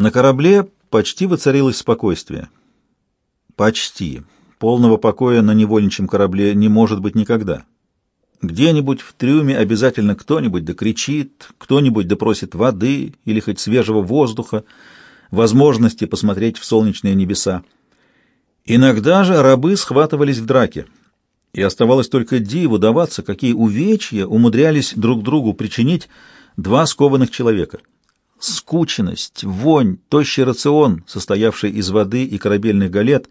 На корабле почти воцарилось спокойствие. Почти. Полного покоя на невольничьем корабле не может быть никогда. Где-нибудь в трюме обязательно кто-нибудь да кричит, кто-нибудь да просит воды или хоть свежего воздуха, возможности посмотреть в солнечные небеса. Иногда же рабы схватывались в драке, и оставалось только диву даваться, какие увечья умудрялись друг другу причинить два скованных человека. Скученность, вонь, тощий рацион, состоявший из воды и корабельных галет,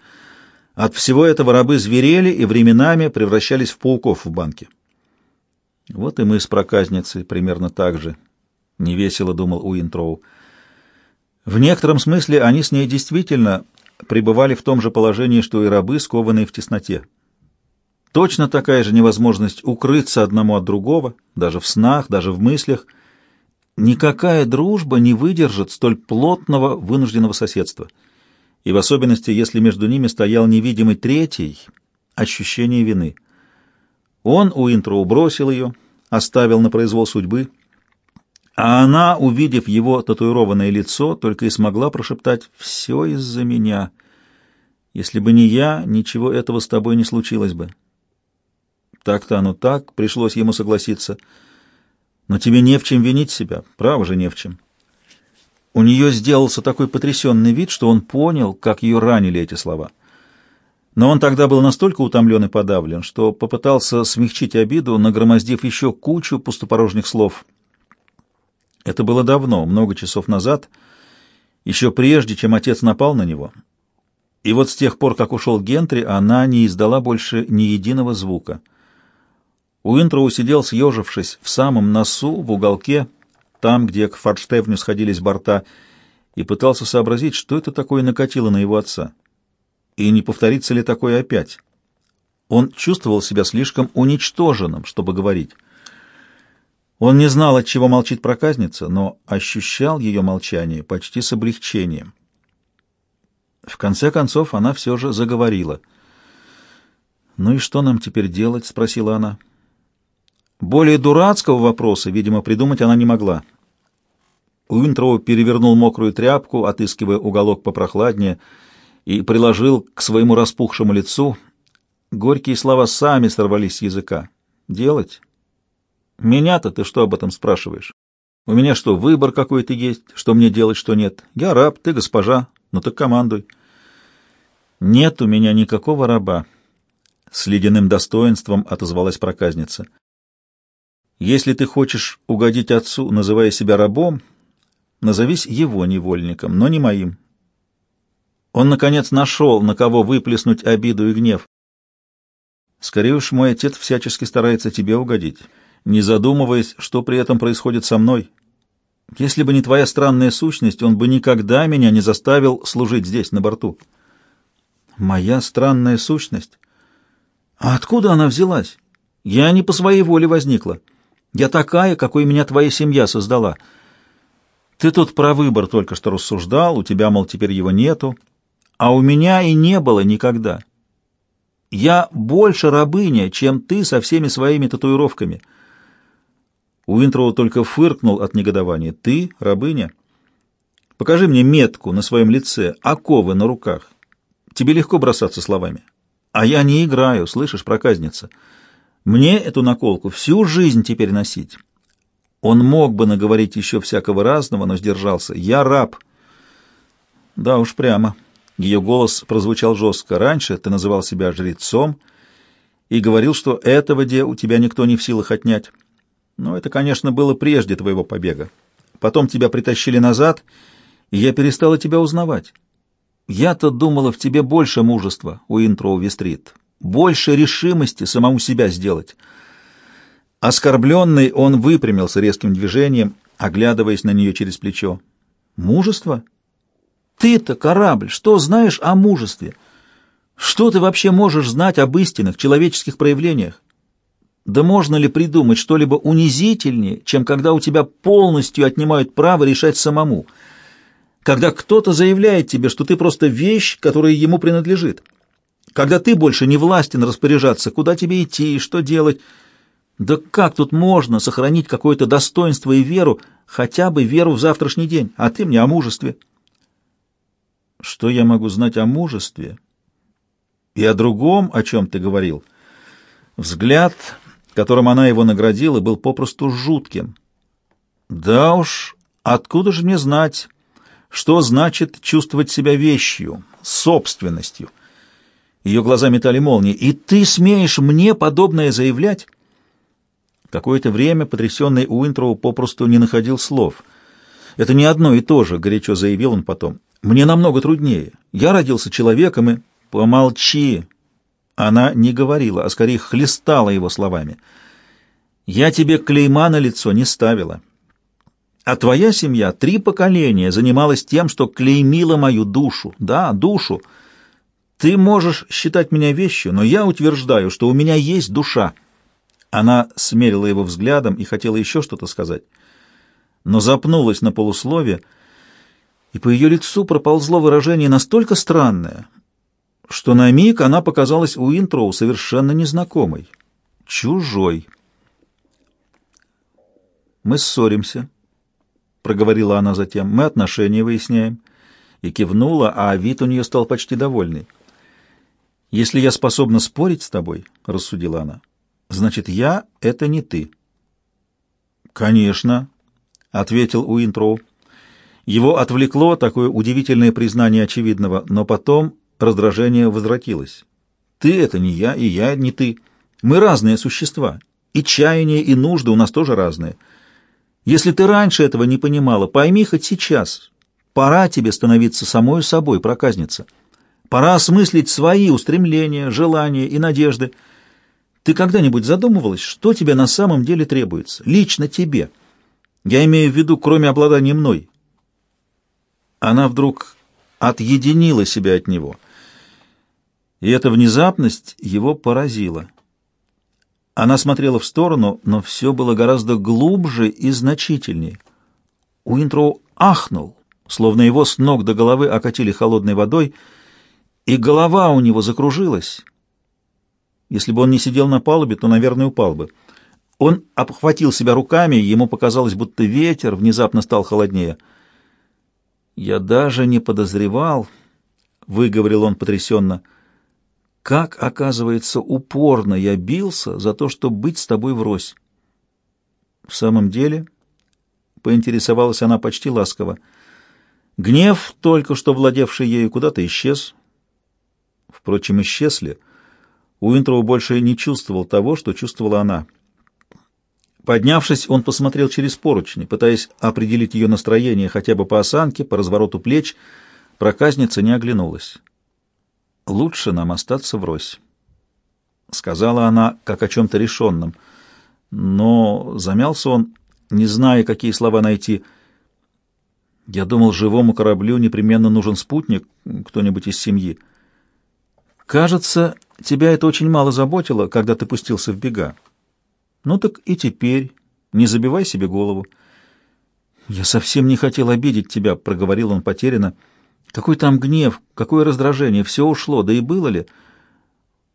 от всего этого рабы зверели и временами превращались в пауков в банке. Вот и мы с проказницей примерно так же, — невесело думал Уинтроу. В некотором смысле они с ней действительно пребывали в том же положении, что и рабы, скованные в тесноте. Точно такая же невозможность укрыться одному от другого, даже в снах, даже в мыслях. Никакая дружба не выдержит столь плотного вынужденного соседства. И в особенности, если между ними стоял невидимый третий, ощущение вины — он у Уинтроу бросил ее, оставил на произвол судьбы, а она, увидев его татуированное лицо, только и смогла прошептать «Все из-за меня. Если бы не я, ничего этого с тобой не случилось бы». Так-то оно так, пришлось ему согласиться. Но тебе не в чем винить себя, право же не в чем. У нее сделался такой потрясенный вид, что он понял, как ее ранили эти слова. Но он тогда был настолько утомлен и подавлен, что попытался смягчить обиду, нагромоздив еще кучу пустопорожних слов. Это было давно, много часов назад, еще прежде, чем отец напал на него. И вот с тех пор, как ушел Гентри, она не издала больше ни единого звука. Уинтроу сидел, съежившись, в самом носу, в уголке, там, где к форштевню сходились борта, и пытался сообразить, что это такое накатило на его отца и не повторится ли такое опять. Он чувствовал себя слишком уничтоженным, чтобы говорить. Он не знал, от чего молчит проказница, но ощущал ее молчание почти с облегчением. В конце концов она все же заговорила. «Ну и что нам теперь делать?» — спросила она. Более дурацкого вопроса, видимо, придумать она не могла. Уинтроу перевернул мокрую тряпку, отыскивая уголок попрохладнее — и приложил к своему распухшему лицу. Горькие слова сами сорвались с языка. «Делать? Меня-то ты что об этом спрашиваешь? У меня что, выбор какой-то есть, что мне делать, что нет? Я раб, ты госпожа, ну так командуй». «Нет у меня никакого раба», — с ледяным достоинством отозвалась проказница. «Если ты хочешь угодить отцу, называя себя рабом, назовись его невольником, но не моим. Он, наконец, нашел, на кого выплеснуть обиду и гнев. Скорее уж, мой отец всячески старается тебе угодить, не задумываясь, что при этом происходит со мной. Если бы не твоя странная сущность, он бы никогда меня не заставил служить здесь, на борту. Моя странная сущность? А откуда она взялась? Я не по своей воле возникла. Я такая, какой меня твоя семья создала. Ты тут про выбор только что рассуждал, у тебя, мол, теперь его нету а у меня и не было никогда. Я больше рабыня, чем ты со всеми своими татуировками. Уинтроу только фыркнул от негодования. Ты рабыня? Покажи мне метку на своем лице, оковы на руках. Тебе легко бросаться словами. А я не играю, слышишь, проказница. Мне эту наколку всю жизнь теперь носить. Он мог бы наговорить еще всякого разного, но сдержался. Я раб. Да уж прямо. Ее голос прозвучал жестко. «Раньше ты называл себя жрецом и говорил, что этого де у тебя никто не в силах отнять. Но это, конечно, было прежде твоего побега. Потом тебя притащили назад, и я перестала тебя узнавать. Я-то думала в тебе больше мужества, у Уинтроу Вестрит, больше решимости самому себя сделать». Оскорбленный, он выпрямился резким движением, оглядываясь на нее через плечо. «Мужество?» Ты-то, корабль, что знаешь о мужестве? Что ты вообще можешь знать об истинных человеческих проявлениях? Да можно ли придумать что-либо унизительнее, чем когда у тебя полностью отнимают право решать самому? Когда кто-то заявляет тебе, что ты просто вещь, которая ему принадлежит? Когда ты больше не властен распоряжаться, куда тебе идти и что делать? Да как тут можно сохранить какое-то достоинство и веру, хотя бы веру в завтрашний день? А ты мне о мужестве. Что я могу знать о мужестве? И о другом, о чем ты говорил? Взгляд, которым она его наградила, был попросту жутким. Да уж, откуда же мне знать, что значит чувствовать себя вещью, собственностью? Ее глаза метали молнии. «И ты смеешь мне подобное заявлять?» Какое-то время потрясенный Уинтроу попросту не находил слов. «Это не одно и то же», — горячо заявил он потом. «Мне намного труднее. Я родился человеком и...» «Помолчи!» Она не говорила, а скорее хлестала его словами. «Я тебе клейма на лицо не ставила. А твоя семья три поколения занималась тем, что клеймила мою душу. Да, душу. Ты можешь считать меня вещью, но я утверждаю, что у меня есть душа». Она смерила его взглядом и хотела еще что-то сказать, но запнулась на полуслове, и по ее лицу проползло выражение настолько странное, что на миг она показалась у Интроу совершенно незнакомой, чужой. «Мы ссоримся», — проговорила она затем, — «мы отношения выясняем». И кивнула, а вид у нее стал почти довольный. «Если я способна спорить с тобой», — рассудила она, — «значит, я — это не ты». «Конечно», — ответил Уинтроу. Его отвлекло такое удивительное признание очевидного, но потом Раздражение возвратилось. «Ты — это не я, и я — не ты. Мы разные существа, и чаяния, и нужды у нас тоже разные. Если ты раньше этого не понимала, пойми хоть сейчас. Пора тебе становиться самой собой, проказница. Пора осмыслить свои устремления, желания и надежды. Ты когда-нибудь задумывалась, что тебе на самом деле требуется? Лично тебе. Я имею в виду, кроме обладания мной». Она вдруг отъединила себя от него — и эта внезапность его поразила. Она смотрела в сторону, но все было гораздо глубже и значительнее. Уинтроу ахнул, словно его с ног до головы окатили холодной водой, и голова у него закружилась. Если бы он не сидел на палубе, то, наверное, упал бы. Он обхватил себя руками, ему показалось, будто ветер внезапно стал холоднее. «Я даже не подозревал», — выговорил он потрясенно, — как, оказывается, упорно я бился за то, чтобы быть с тобой врозь. В самом деле, поинтересовалась она почти ласково, гнев, только что владевший ею, куда-то исчез. Впрочем, исчезли. Уинтроу больше не чувствовал того, что чувствовала она. Поднявшись, он посмотрел через поручни, пытаясь определить ее настроение хотя бы по осанке, по развороту плеч. Проказница не оглянулась лучше нам остаться врозь», — сказала она, как о чем-то решенном. Но замялся он, не зная, какие слова найти. «Я думал, живому кораблю непременно нужен спутник, кто-нибудь из семьи. Кажется, тебя это очень мало заботило, когда ты пустился в бега. Ну так и теперь не забивай себе голову». «Я совсем не хотел обидеть тебя», — проговорил он потерянно. Какой там гнев, какое раздражение, все ушло, да и было ли?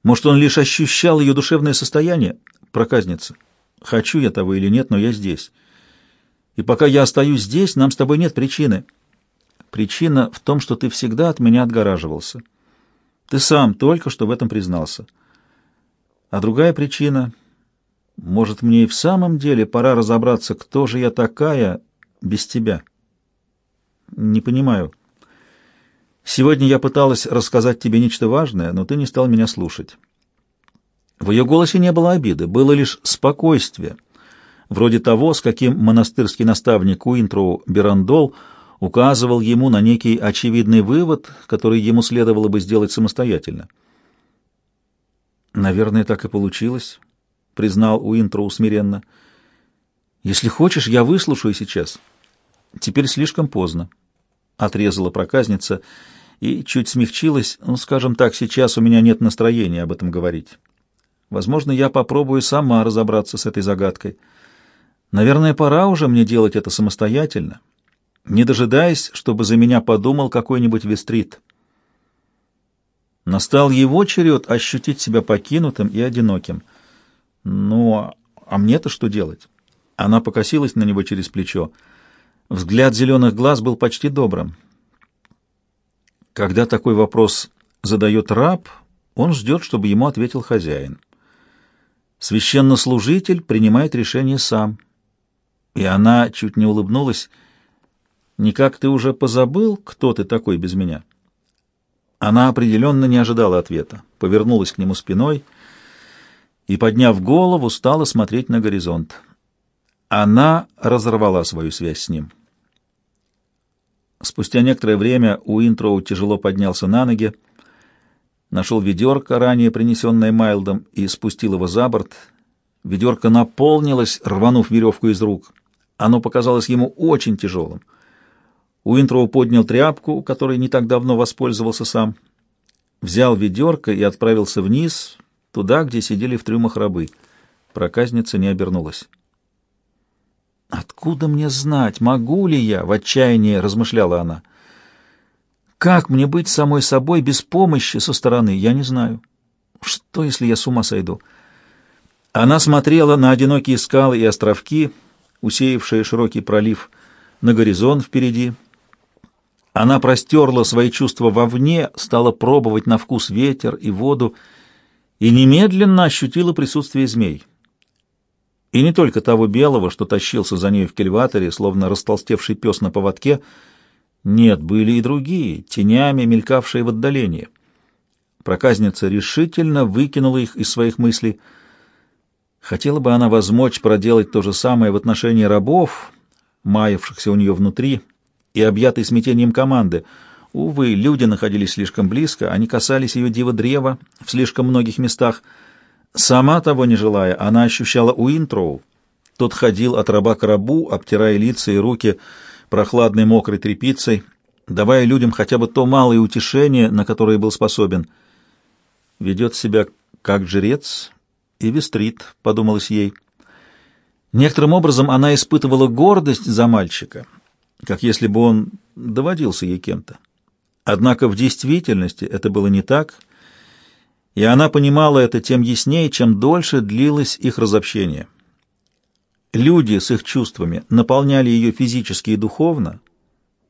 Может, он лишь ощущал ее душевное состояние? Проказница. Хочу я того или нет, но я здесь. И пока я остаюсь здесь, нам с тобой нет причины. Причина в том, что ты всегда от меня отгораживался. Ты сам только что в этом признался. А другая причина... Может, мне и в самом деле пора разобраться, кто же я такая без тебя? Не понимаю. Сегодня я пыталась рассказать тебе нечто важное, но ты не стал меня слушать. В ее голосе не было обиды, было лишь спокойствие, вроде того, с каким монастырский наставник Уинтроу Берандол указывал ему на некий очевидный вывод, который ему следовало бы сделать самостоятельно. «Наверное, так и получилось», — признал Уинтроу смиренно. «Если хочешь, я выслушаю сейчас. Теперь слишком поздно», — отрезала проказница, — и чуть смягчилась, ну, скажем так, сейчас у меня нет настроения об этом говорить. Возможно, я попробую сама разобраться с этой загадкой. Наверное, пора уже мне делать это самостоятельно, не дожидаясь, чтобы за меня подумал какой-нибудь вестрит. Настал его черед ощутить себя покинутым и одиноким. Ну, а мне-то что делать? Она покосилась на него через плечо. Взгляд зеленых глаз был почти добрым. Когда такой вопрос задает раб, он ждет, чтобы ему ответил хозяин. Священнослужитель принимает решение сам. И она чуть не улыбнулась. «Никак ты уже позабыл, кто ты такой без меня?» Она определенно не ожидала ответа, повернулась к нему спиной и, подняв голову, стала смотреть на горизонт. Она разорвала свою связь с ним. Спустя некоторое время Уинтроу тяжело поднялся на ноги, нашел ведерко, ранее принесенное Майлдом, и спустил его за борт. Ведерко наполнилось, рванув веревку из рук. Оно показалось ему очень тяжелым. Уинтроу поднял тряпку, которой не так давно воспользовался сам, взял ведерко и отправился вниз, туда, где сидели в трюмах рабы. Проказница не обернулась. «Откуда мне знать, могу ли я?» — в отчаянии размышляла она. «Как мне быть самой собой без помощи со стороны, я не знаю. Что, если я с ума сойду?» Она смотрела на одинокие скалы и островки, усеявшие широкий пролив, на горизонт впереди. Она простерла свои чувства вовне, стала пробовать на вкус ветер и воду и немедленно ощутила присутствие змей. И не только того белого, что тащился за ней в кельваторе, словно растолстевший пес на поводке. Нет, были и другие, тенями мелькавшие в отдалении. Проказница решительно выкинула их из своих мыслей. Хотела бы она возмочь проделать то же самое в отношении рабов, маявшихся у нее внутри, и объятой смятением команды. Увы, люди находились слишком близко, они касались ее дива-древа в слишком многих местах — Сама того не желая, она ощущала Уинтроу. Тот ходил от раба к рабу, обтирая лица и руки прохладной мокрой тряпицей, давая людям хотя бы то малое утешение, на которое был способен. «Ведет себя как жрец и вестрит», — подумалось ей. Некоторым образом она испытывала гордость за мальчика, как если бы он доводился ей кем-то. Однако в действительности это было не так — и она понимала это тем яснее, чем дольше длилось их разобщение. Люди с их чувствами наполняли ее физически и духовно,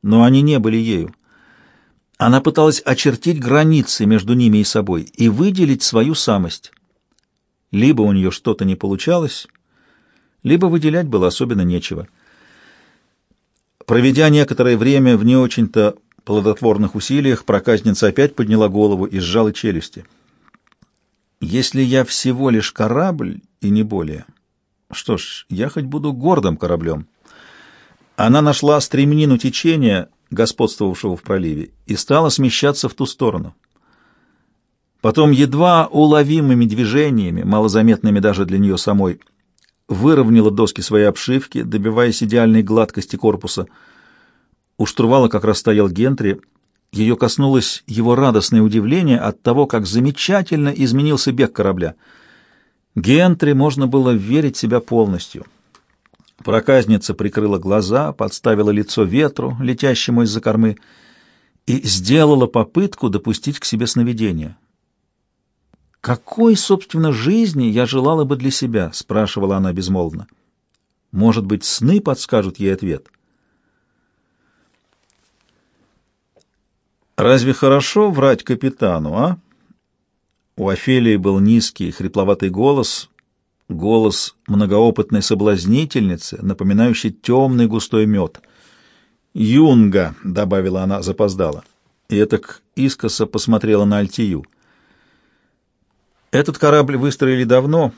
но они не были ею. Она пыталась очертить границы между ними и собой и выделить свою самость. Либо у нее что-то не получалось, либо выделять было особенно нечего. Проведя некоторое время в не очень-то плодотворных усилиях, проказница опять подняла голову и сжала челюсти. Если я всего лишь корабль и не более, что ж, я хоть буду гордым кораблем. Она нашла стремнину течения, господствовавшего в проливе, и стала смещаться в ту сторону. Потом едва уловимыми движениями, малозаметными даже для нее самой, выровняла доски своей обшивки, добиваясь идеальной гладкости корпуса. У штурвала как раз стоял Гентри — ее коснулось его радостное удивление от того, как замечательно изменился бег корабля. Гентри можно было верить себя полностью. Проказница прикрыла глаза, подставила лицо ветру, летящему из-за кормы, и сделала попытку допустить к себе сновидение. «Какой, собственно, жизни я желала бы для себя?» — спрашивала она безмолвно. «Может быть, сны подскажут ей ответ?» Разве хорошо врать капитану, а? У Офелии был низкий, хрипловатый голос, голос многоопытной соблазнительницы, напоминающий темный густой мед. «Юнга», — добавила она, запоздала, и этак искоса посмотрела на Альтию. Этот корабль выстроили давно.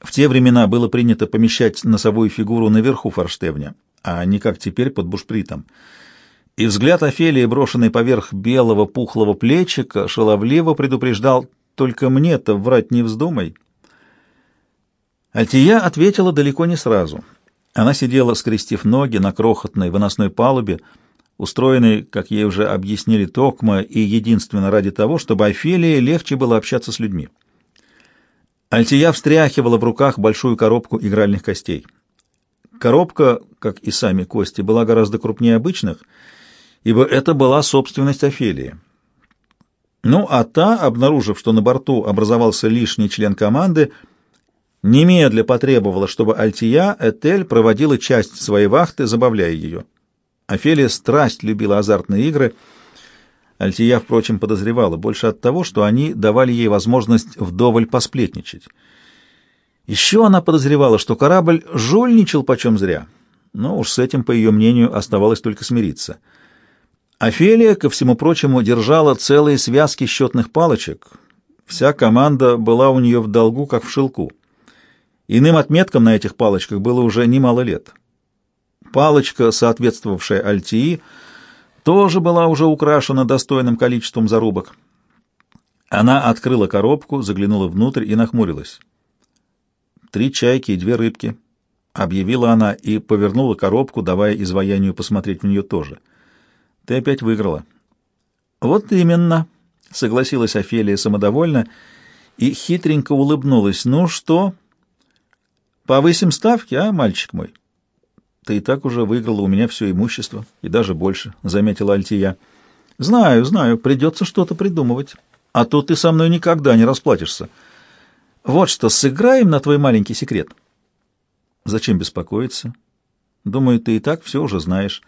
В те времена было принято помещать носовую фигуру наверху форштевня, а не как теперь под бушпритом и взгляд Офелии, брошенный поверх белого пухлого плечика, шаловливо предупреждал «Только мне-то врать не вздумай». Альтия ответила далеко не сразу. Она сидела, скрестив ноги на крохотной выносной палубе, устроенной, как ей уже объяснили Токма, и единственно ради того, чтобы Офелии легче было общаться с людьми. Альтия встряхивала в руках большую коробку игральных костей. Коробка, как и сами кости, была гораздо крупнее обычных — ибо это была собственность Офелии. Ну, а та, обнаружив, что на борту образовался лишний член команды, немедля потребовала, чтобы Альтия Этель проводила часть своей вахты, забавляя ее. Офелия страсть любила азартные игры. Альтия, впрочем, подозревала больше от того, что они давали ей возможность вдоволь посплетничать. Еще она подозревала, что корабль жульничал почем зря, но уж с этим, по ее мнению, оставалось только смириться. Офелия, ко всему прочему, держала целые связки счетных палочек. Вся команда была у нее в долгу, как в шелку. Иным отметкам на этих палочках было уже немало лет. Палочка, соответствовавшая Альтии, тоже была уже украшена достойным количеством зарубок. Она открыла коробку, заглянула внутрь и нахмурилась. «Три чайки и две рыбки», — объявила она и повернула коробку, давая изваянию посмотреть в нее тоже. «Ты опять выиграла». «Вот именно», — согласилась Офелия самодовольно и хитренько улыбнулась. «Ну что, повысим ставки, а, мальчик мой?» Ты и так уже выиграла у меня все имущество, и даже больше, — заметила Альтия. Знаю, знаю, придется что-то придумывать. А то ты со мной никогда не расплатишься. Вот что, сыграем на твой маленький секрет. Зачем беспокоиться? Думаю, ты и так все уже знаешь.